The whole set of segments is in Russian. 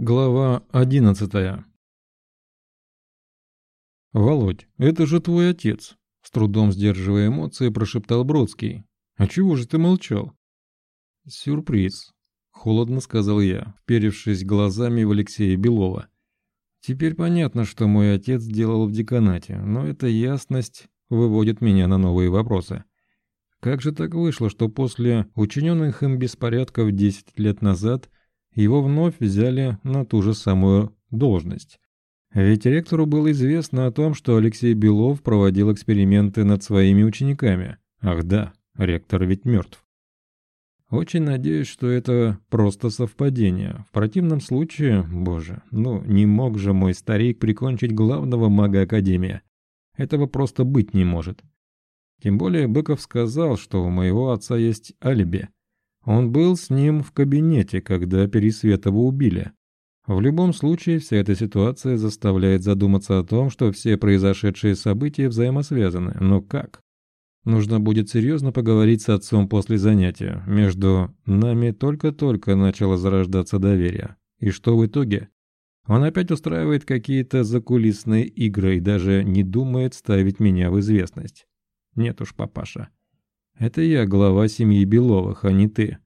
Глава одиннадцатая «Володь, это же твой отец!» С трудом сдерживая эмоции, прошептал Бродский. «А чего же ты молчал?» «Сюрприз», — холодно сказал я, вперевшись глазами в Алексея Белова. «Теперь понятно, что мой отец делал в деканате, но эта ясность выводит меня на новые вопросы. Как же так вышло, что после учиненных им беспорядков 10 лет назад его вновь взяли на ту же самую должность. Ведь ректору было известно о том, что Алексей Белов проводил эксперименты над своими учениками. Ах да, ректор ведь мертв. Очень надеюсь, что это просто совпадение. В противном случае, боже, ну не мог же мой старик прикончить главного мага Академии. Этого просто быть не может. Тем более Быков сказал, что у моего отца есть алиби. Он был с ним в кабинете, когда Пересветова убили. В любом случае, вся эта ситуация заставляет задуматься о том, что все произошедшие события взаимосвязаны. Но как? Нужно будет серьезно поговорить с отцом после занятия. Между нами только-только начало зарождаться доверие. И что в итоге? Он опять устраивает какие-то закулисные игры и даже не думает ставить меня в известность. Нет уж, папаша. Это я глава семьи Беловых, а не ты.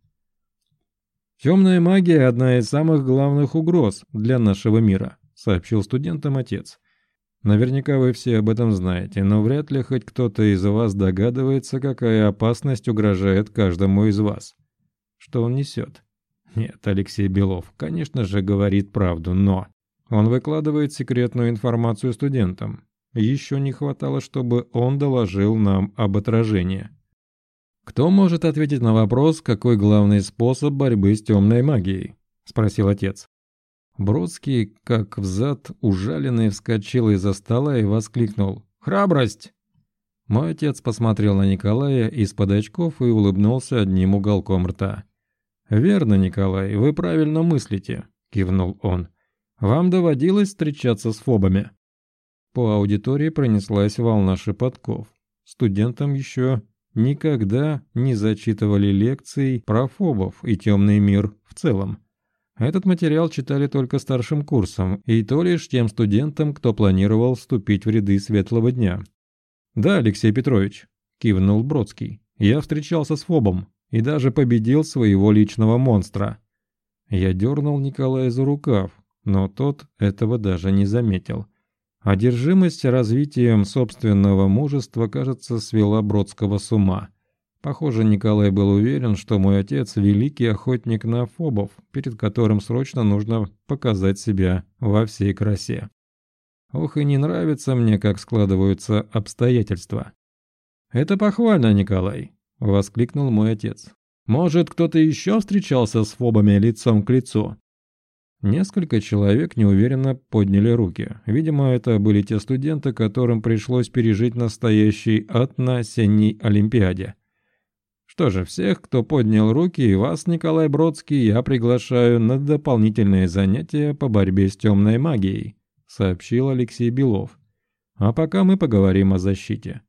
Темная магия – одна из самых главных угроз для нашего мира, сообщил студентам отец. Наверняка вы все об этом знаете, но вряд ли хоть кто-то из вас догадывается, какая опасность угрожает каждому из вас. Что он несет? Нет, Алексей Белов, конечно же, говорит правду, но... Он выкладывает секретную информацию студентам. Еще не хватало, чтобы он доложил нам об отражении. «Кто может ответить на вопрос, какой главный способ борьбы с темной магией?» – спросил отец. Бродский, как взад ужаленный, вскочил из-за стола и воскликнул. «Храбрость!» Мой отец посмотрел на Николая из-под очков и улыбнулся одним уголком рта. «Верно, Николай, вы правильно мыслите», – кивнул он. «Вам доводилось встречаться с фобами?» По аудитории пронеслась волна шепотков. Студентам еще никогда не зачитывали лекций про фобов и темный мир в целом. Этот материал читали только старшим курсом, и то лишь тем студентам, кто планировал вступить в ряды светлого дня. «Да, Алексей Петрович», – кивнул Бродский, – «я встречался с фобом и даже победил своего личного монстра». Я дернул Николая за рукав, но тот этого даже не заметил. Одержимость развитием собственного мужества, кажется, свела Бродского с ума. Похоже, Николай был уверен, что мой отец – великий охотник на фобов, перед которым срочно нужно показать себя во всей красе. Ох, и не нравится мне, как складываются обстоятельства. «Это похвально, Николай», – воскликнул мой отец. «Может, кто-то еще встречался с фобами лицом к лицу?» Несколько человек неуверенно подняли руки. Видимо, это были те студенты, которым пришлось пережить настоящий ад на осенней Олимпиаде. Что же, всех, кто поднял руки, и вас, Николай Бродский, я приглашаю на дополнительные занятия по борьбе с темной магией, сообщил Алексей Белов. А пока мы поговорим о защите.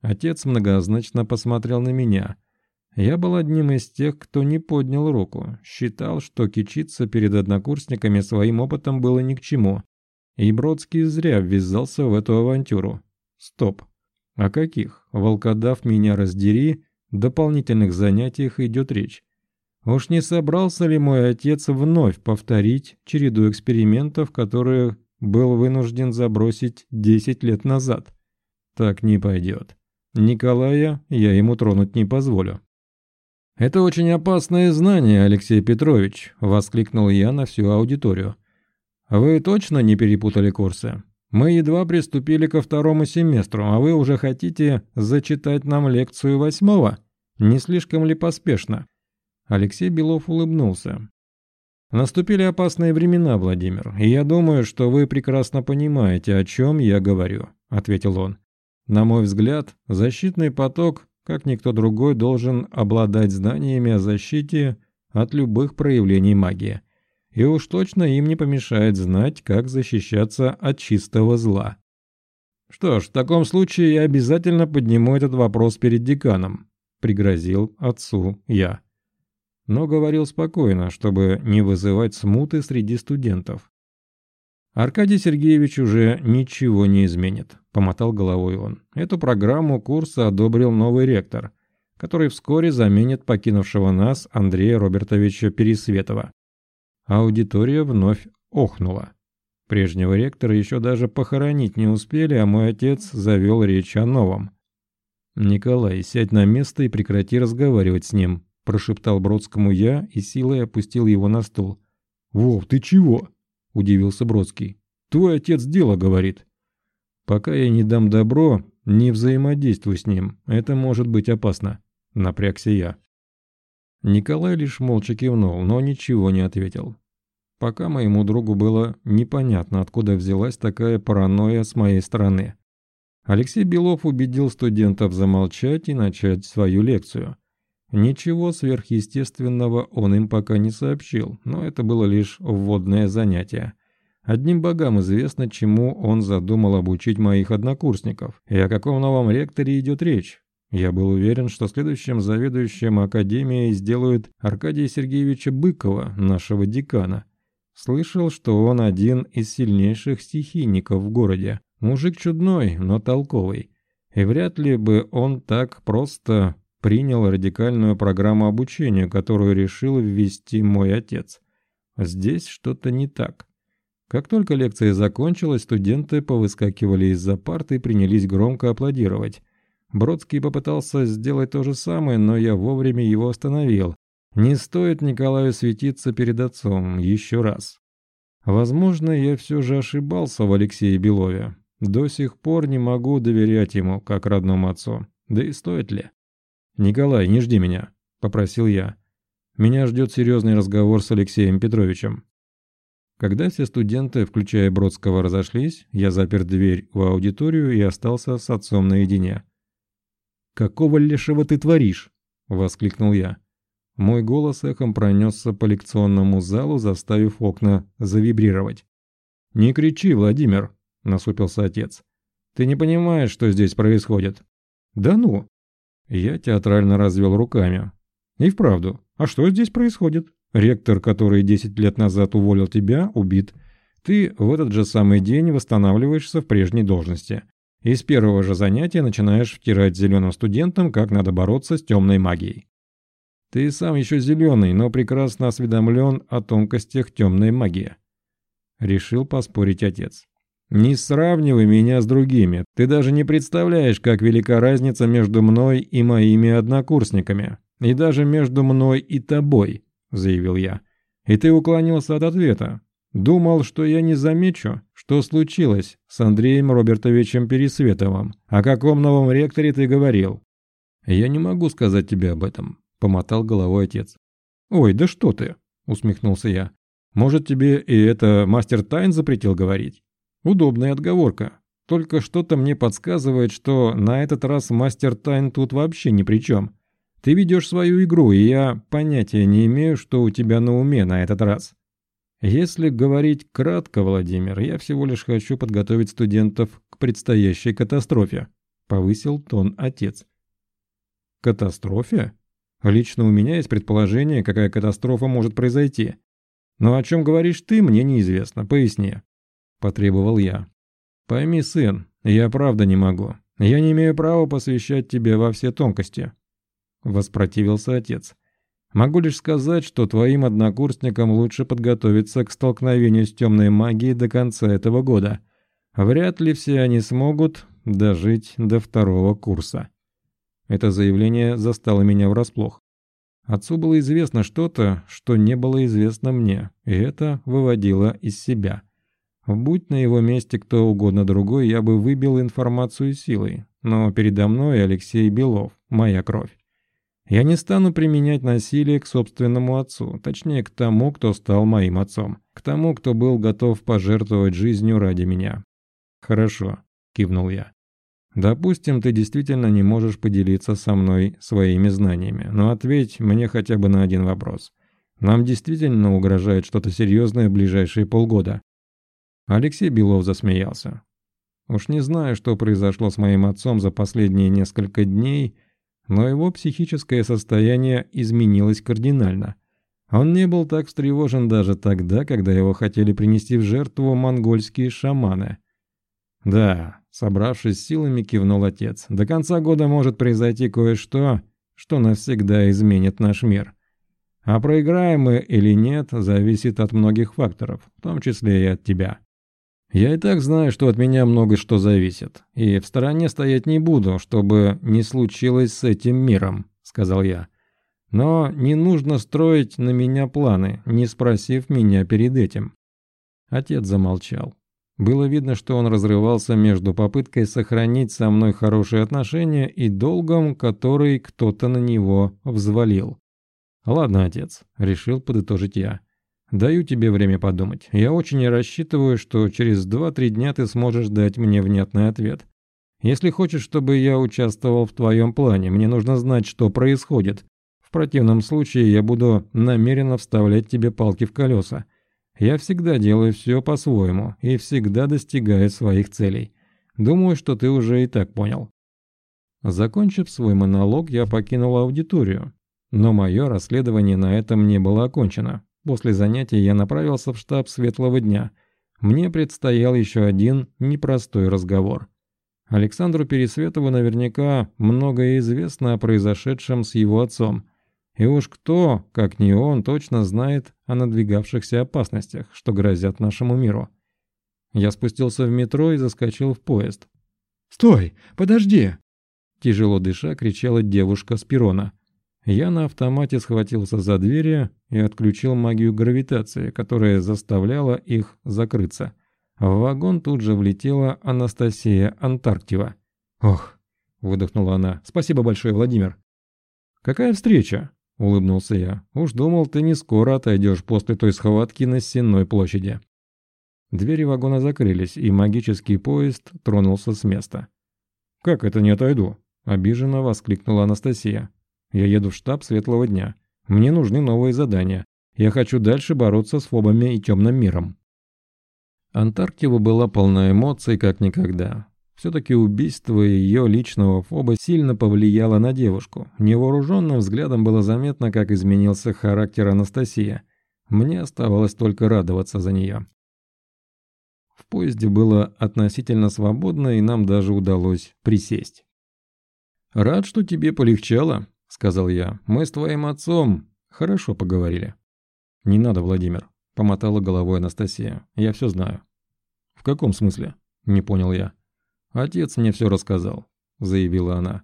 Отец многозначно посмотрел на меня – я был одним из тех, кто не поднял руку, считал, что кичиться перед однокурсниками своим опытом было ни к чему. И Бродский зря ввязался в эту авантюру. Стоп. О каких, волкодав меня раздери, дополнительных занятиях идет речь? Уж не собрался ли мой отец вновь повторить череду экспериментов, которые был вынужден забросить 10 лет назад? Так не пойдет. Николая я ему тронуть не позволю. «Это очень опасное знание, Алексей Петрович», – воскликнул я на всю аудиторию. «Вы точно не перепутали курсы? Мы едва приступили ко второму семестру, а вы уже хотите зачитать нам лекцию восьмого? Не слишком ли поспешно?» Алексей Белов улыбнулся. «Наступили опасные времена, Владимир, и я думаю, что вы прекрасно понимаете, о чем я говорю», – ответил он. «На мой взгляд, защитный поток как никто другой, должен обладать знаниями о защите от любых проявлений магии. И уж точно им не помешает знать, как защищаться от чистого зла. «Что ж, в таком случае я обязательно подниму этот вопрос перед деканом», — пригрозил отцу я. но говорил спокойно, чтобы не вызывать смуты среди студентов. «Аркадий Сергеевич уже ничего не изменит», – помотал головой он. «Эту программу курса одобрил новый ректор, который вскоре заменит покинувшего нас Андрея Робертовича Пересветова». Аудитория вновь охнула. Прежнего ректора еще даже похоронить не успели, а мой отец завел речь о новом. «Николай, сядь на место и прекрати разговаривать с ним», – прошептал Бродскому я и силой опустил его на стул. «Вов, ты чего?» – удивился Бродский. «Твой отец дело говорит». «Пока я не дам добро, не взаимодействуй с ним. Это может быть опасно», – напрягся я. Николай лишь молча кивнул, но ничего не ответил. Пока моему другу было непонятно, откуда взялась такая паранойя с моей стороны. Алексей Белов убедил студентов замолчать и начать свою лекцию. Ничего сверхъестественного он им пока не сообщил, но это было лишь вводное занятие. Одним богам известно, чему он задумал обучить моих однокурсников, и о каком новом ректоре идет речь. Я был уверен, что следующим заведующим Академией сделают Аркадия Сергеевича Быкова, нашего декана. Слышал, что он один из сильнейших стихийников в городе. Мужик чудной, но толковый. И вряд ли бы он так просто принял радикальную программу обучения, которую решил ввести мой отец. Здесь что-то не так. Как только лекция закончилась, студенты повыскакивали из-за парты и принялись громко аплодировать. Бродский попытался сделать то же самое, но я вовремя его остановил. Не стоит Николаю светиться перед отцом еще раз. Возможно, я все же ошибался в Алексее Белове. До сих пор не могу доверять ему, как родному отцу. Да и стоит ли? «Николай, не жди меня», — попросил я. «Меня ждет серьезный разговор с Алексеем Петровичем». Когда все студенты, включая Бродского, разошлись, я запер дверь в аудиторию и остался с отцом наедине. «Какого лешего ты творишь?» — воскликнул я. Мой голос эхом пронесся по лекционному залу, заставив окна завибрировать. «Не кричи, Владимир!» — насупился отец. «Ты не понимаешь, что здесь происходит?» «Да ну!» Я театрально развел руками. И вправду, а что здесь происходит? Ректор, который 10 лет назад уволил тебя, убит. Ты в этот же самый день восстанавливаешься в прежней должности. И с первого же занятия начинаешь втирать зеленым студентам, как надо бороться с темной магией. Ты сам еще зеленый, но прекрасно осведомлен о тонкостях темной магии. Решил поспорить отец. «Не сравнивай меня с другими. Ты даже не представляешь, как велика разница между мной и моими однокурсниками. И даже между мной и тобой», — заявил я. «И ты уклонился от ответа. Думал, что я не замечу, что случилось с Андреем Робертовичем Пересветовым. О каком новом ректоре ты говорил?» «Я не могу сказать тебе об этом», — помотал головой отец. «Ой, да что ты!» — усмехнулся я. «Может, тебе и это мастер Тайн запретил говорить?» Удобная отговорка. Только что-то мне подсказывает, что на этот раз мастер тайн тут вообще ни при чем. Ты ведешь свою игру, и я понятия не имею, что у тебя на уме на этот раз. Если говорить кратко, Владимир, я всего лишь хочу подготовить студентов к предстоящей катастрофе. Повысил тон отец. Катастрофе? Лично у меня есть предположение, какая катастрофа может произойти. Но о чем говоришь ты, мне неизвестно. Поясни. – потребовал я. «Пойми, сын, я правда не могу. Я не имею права посвящать тебе во все тонкости», – воспротивился отец. «Могу лишь сказать, что твоим однокурсникам лучше подготовиться к столкновению с темной магией до конца этого года. Вряд ли все они смогут дожить до второго курса». Это заявление застало меня врасплох. Отцу было известно что-то, что не было известно мне, и это выводило из себя. Будь на его месте кто угодно другой, я бы выбил информацию силой. Но передо мной Алексей Белов, моя кровь. Я не стану применять насилие к собственному отцу, точнее к тому, кто стал моим отцом, к тому, кто был готов пожертвовать жизнью ради меня. «Хорошо», – кивнул я. «Допустим, ты действительно не можешь поделиться со мной своими знаниями, но ответь мне хотя бы на один вопрос. Нам действительно угрожает что-то серьезное в ближайшие полгода?» Алексей Белов засмеялся. Уж не знаю, что произошло с моим отцом за последние несколько дней, но его психическое состояние изменилось кардинально. Он не был так встревожен даже тогда, когда его хотели принести в жертву монгольские шаманы. «Да», — собравшись силами, кивнул отец, — «до конца года может произойти кое-что, что навсегда изменит наш мир. А проиграем мы или нет, зависит от многих факторов, в том числе и от тебя. Я и так знаю, что от меня много что зависит, и в стороне стоять не буду, чтобы не случилось с этим миром», — сказал я. Но не нужно строить на меня планы, не спросив меня перед этим. Отец замолчал. Было видно, что он разрывался между попыткой сохранить со мной хорошие отношения и долгом, который кто-то на него взвалил. «Ладно, отец», — решил подытожить я. «Даю тебе время подумать. Я очень рассчитываю, что через 2-3 дня ты сможешь дать мне внятный ответ. Если хочешь, чтобы я участвовал в твоем плане, мне нужно знать, что происходит, в противном случае я буду намеренно вставлять тебе палки в колеса. Я всегда делаю все по-своему и всегда достигаю своих целей. Думаю, что ты уже и так понял. Закончив свой монолог, я покинул аудиторию. Но мое расследование на этом не было окончено. После занятий я направился в штаб Светлого Дня. Мне предстоял еще один непростой разговор. Александру Пересветову наверняка многое известно о произошедшем с его отцом – и уж кто, как не он, точно знает о надвигавшихся опасностях, что грозят нашему миру. Я спустился в метро и заскочил в поезд. «Стой! Подожди!» Тяжело дыша кричала девушка с перона. Я на автомате схватился за двери и отключил магию гравитации, которая заставляла их закрыться. В вагон тут же влетела Анастасия Антарктива. «Ох!» – выдохнула она. «Спасибо большое, Владимир!» «Какая встреча?» — улыбнулся я. «Уж думал, ты не скоро отойдешь после той схватки на Сенной площади». Двери вагона закрылись, и магический поезд тронулся с места. «Как это не отойду?» — обиженно воскликнула Анастасия. «Я еду в штаб Светлого Дня. Мне нужны новые задания. Я хочу дальше бороться с фобами и темным миром». Антарктива была полна эмоций, как никогда. Все-таки убийство ее личного фоба сильно повлияло на девушку. Невооруженным взглядом было заметно, как изменился характер Анастасии. Мне оставалось только радоваться за нее. В поезде было относительно свободно, и нам даже удалось присесть. «Рад, что тебе полегчало», — сказал я. «Мы с твоим отцом хорошо поговорили». «Не надо, Владимир», — помотала головой Анастасия. «Я все знаю». «В каком смысле?» — не понял я. «Отец мне все рассказал», — заявила она.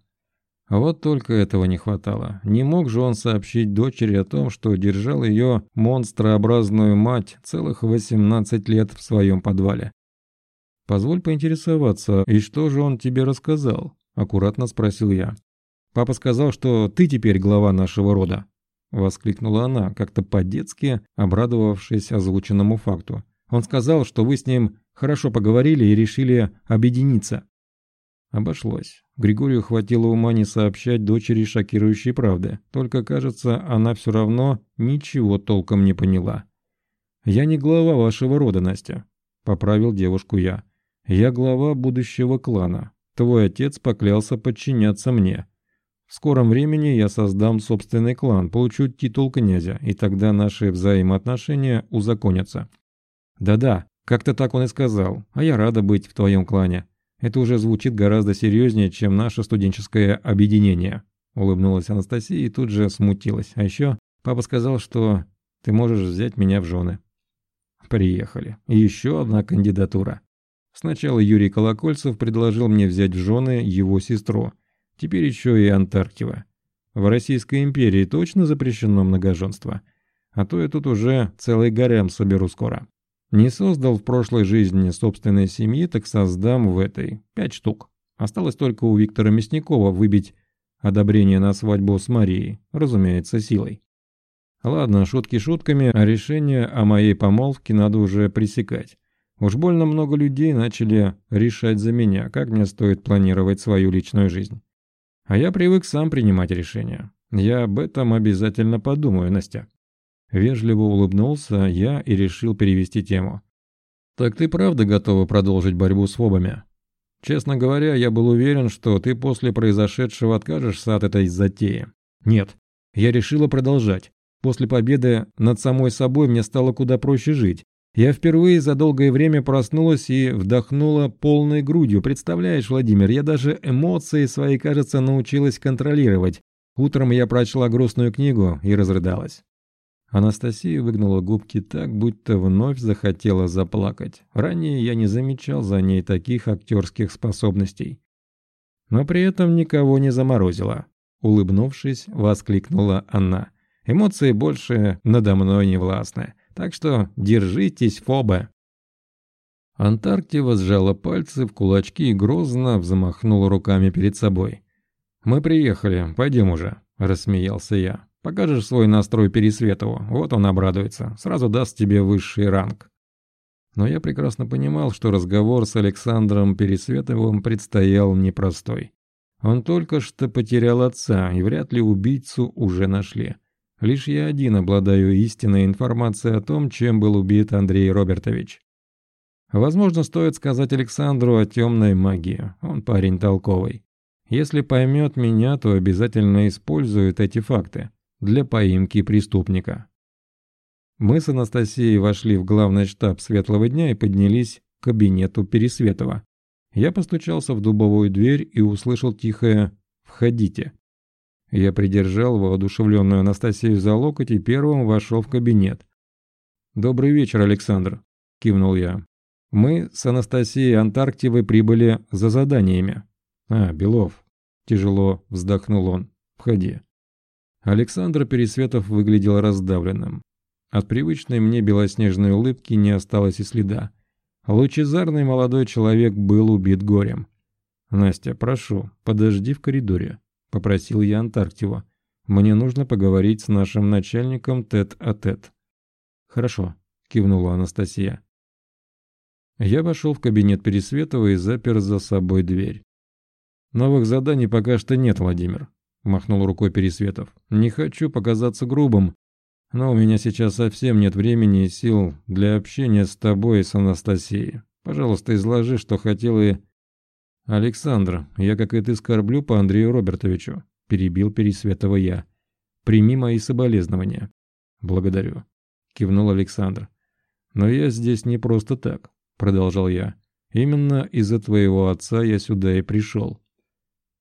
Вот только этого не хватало. Не мог же он сообщить дочери о том, что держал ее монстрообразную мать целых 18 лет в своем подвале. «Позволь поинтересоваться, и что же он тебе рассказал?» – аккуратно спросил я. «Папа сказал, что ты теперь глава нашего рода», – воскликнула она, как-то по-детски обрадовавшись озвученному факту. «Он сказал, что вы с ним Хорошо поговорили и решили объединиться. Обошлось. Григорию хватило ума не сообщать дочери шокирующей правды. Только, кажется, она все равно ничего толком не поняла. «Я не глава вашего рода, Настя», — поправил девушку я. «Я глава будущего клана. Твой отец поклялся подчиняться мне. В скором времени я создам собственный клан, получу титул князя, и тогда наши взаимоотношения узаконятся». «Да-да, как-то так он и сказал, а я рада быть в твоем клане. Это уже звучит гораздо серьезнее, чем наше студенческое объединение. Улыбнулась Анастасия и тут же смутилась. А еще папа сказал, что ты можешь взять меня в жены. Приехали. Еще одна кандидатура. Сначала Юрий Колокольцев предложил мне взять в жены его сестру. Теперь еще и Антарктива. В Российской империи точно запрещено многоженство. А то я тут уже целый гарем соберу скоро. Не создал в прошлой жизни собственной семьи, так создам в этой. Пять штук. Осталось только у Виктора Мясникова выбить одобрение на свадьбу с Марией, разумеется, силой. Ладно, шутки шутками, а решение о моей помолвке надо уже пресекать. Уж больно много людей начали решать за меня, как мне стоит планировать свою личную жизнь. А я привык сам принимать решения. Я об этом обязательно подумаю, Настя. Вежливо улыбнулся я и решил перевести тему. «Так ты правда готова продолжить борьбу с фобами? Честно говоря, я был уверен, что ты после произошедшего откажешься от этой затеи. Нет, я решила продолжать. После победы над самой собой мне стало куда проще жить. Я впервые за долгое время проснулась и вдохнула полной грудью. Представляешь, Владимир, я даже эмоции свои, кажется, научилась контролировать. Утром я прочла грустную книгу и разрыдалась. Анастасия выгнула губки так, будто вновь захотела заплакать. Ранее я не замечал за ней таких актерских способностей. Но при этом никого не заморозила. Улыбнувшись, воскликнула она. Эмоции больше надо мной не властны. Так что держитесь, Фобе. Антарктива сжала пальцы в кулачки и грозно взмахнула руками перед собой. «Мы приехали, пойдем уже», – рассмеялся я. «Покажешь свой настрой Пересветову, вот он обрадуется, сразу даст тебе высший ранг». Но я прекрасно понимал, что разговор с Александром Пересветовым предстоял непростой. Он только что потерял отца, и вряд ли убийцу уже нашли. Лишь я один обладаю истинной информацией о том, чем был убит Андрей Робертович. Возможно, стоит сказать Александру о темной магии. Он парень толковый. Если поймет меня, то обязательно использует эти факты для поимки преступника. Мы с Анастасией вошли в главный штаб Светлого Дня и поднялись к кабинету Пересветова. Я постучался в дубовую дверь и услышал тихое «Входите». Я придержал воодушевленную Анастасию за локоть и первым вошел в кабинет. «Добрый вечер, Александр», – кивнул я. «Мы с Анастасией Антарктивой прибыли за заданиями». «А, Белов», – тяжело вздохнул он. «Входи». Александр Пересветов выглядел раздавленным. От привычной мне белоснежной улыбки не осталось и следа. Лучезарный молодой человек был убит горем. «Настя, прошу, подожди в коридоре», — попросил я Антарктиву. «Мне нужно поговорить с нашим начальником тет-а-тет». -тет. «Хорошо», — кивнула Анастасия. Я вошел в кабинет Пересветова и запер за собой дверь. «Новых заданий пока что нет, Владимир», — махнул рукой Пересветов. «Не хочу показаться грубым, но у меня сейчас совсем нет времени и сил для общения с тобой и с Анастасией. Пожалуйста, изложи, что хотел и...» «Александр, я, как и ты, скорблю по Андрею Робертовичу», — перебил Пересветова я. «Прими мои соболезнования». «Благодарю», — кивнул Александр. «Но я здесь не просто так», — продолжал я. «Именно из-за твоего отца я сюда и пришел».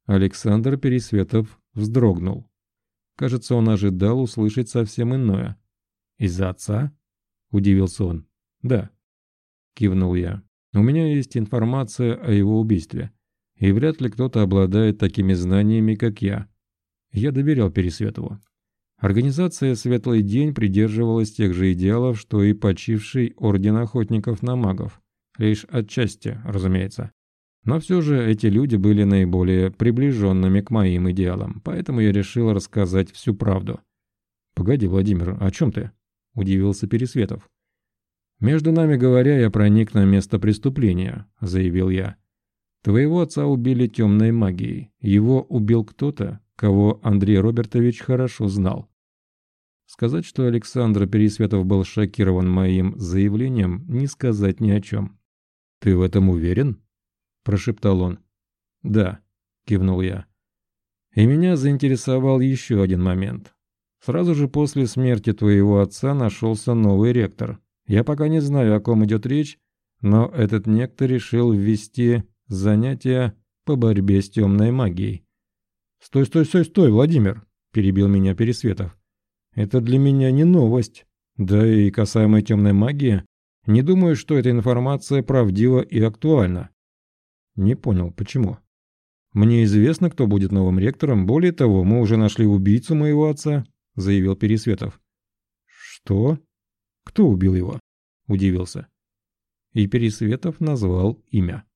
Александр Пересветов вздрогнул. Кажется, он ожидал услышать совсем иное. «Из-за отца?» – удивился он. «Да», – кивнул я. «У меня есть информация о его убийстве, и вряд ли кто-то обладает такими знаниями, как я». Я доверял Пересветову. Организация «Светлый день» придерживалась тех же идеалов, что и почивший Орден Охотников на Магов. Лишь отчасти, разумеется. Но все же эти люди были наиболее приближенными к моим идеалам, поэтому я решил рассказать всю правду. «Погоди, Владимир, о чем ты?» – удивился Пересветов. «Между нами говоря, я проник на место преступления», – заявил я. «Твоего отца убили темной магией. Его убил кто-то, кого Андрей Робертович хорошо знал». Сказать, что Александр Пересветов был шокирован моим заявлением, не сказать ни о чем. «Ты в этом уверен?» – прошептал он. «Да», – кивнул я. И меня заинтересовал еще один момент. Сразу же после смерти твоего отца нашелся новый ректор. Я пока не знаю, о ком идет речь, но этот некто решил ввести занятия по борьбе с темной магией. «Стой, стой, стой, стой, Владимир!» – перебил меня Пересветов. «Это для меня не новость. Да и касаемо темной магии, не думаю, что эта информация правдива и актуальна. Не понял, почему? Мне известно, кто будет новым ректором. Более того, мы уже нашли убийцу моего отца, заявил Пересветов. Что? Кто убил его? Удивился. И Пересветов назвал имя.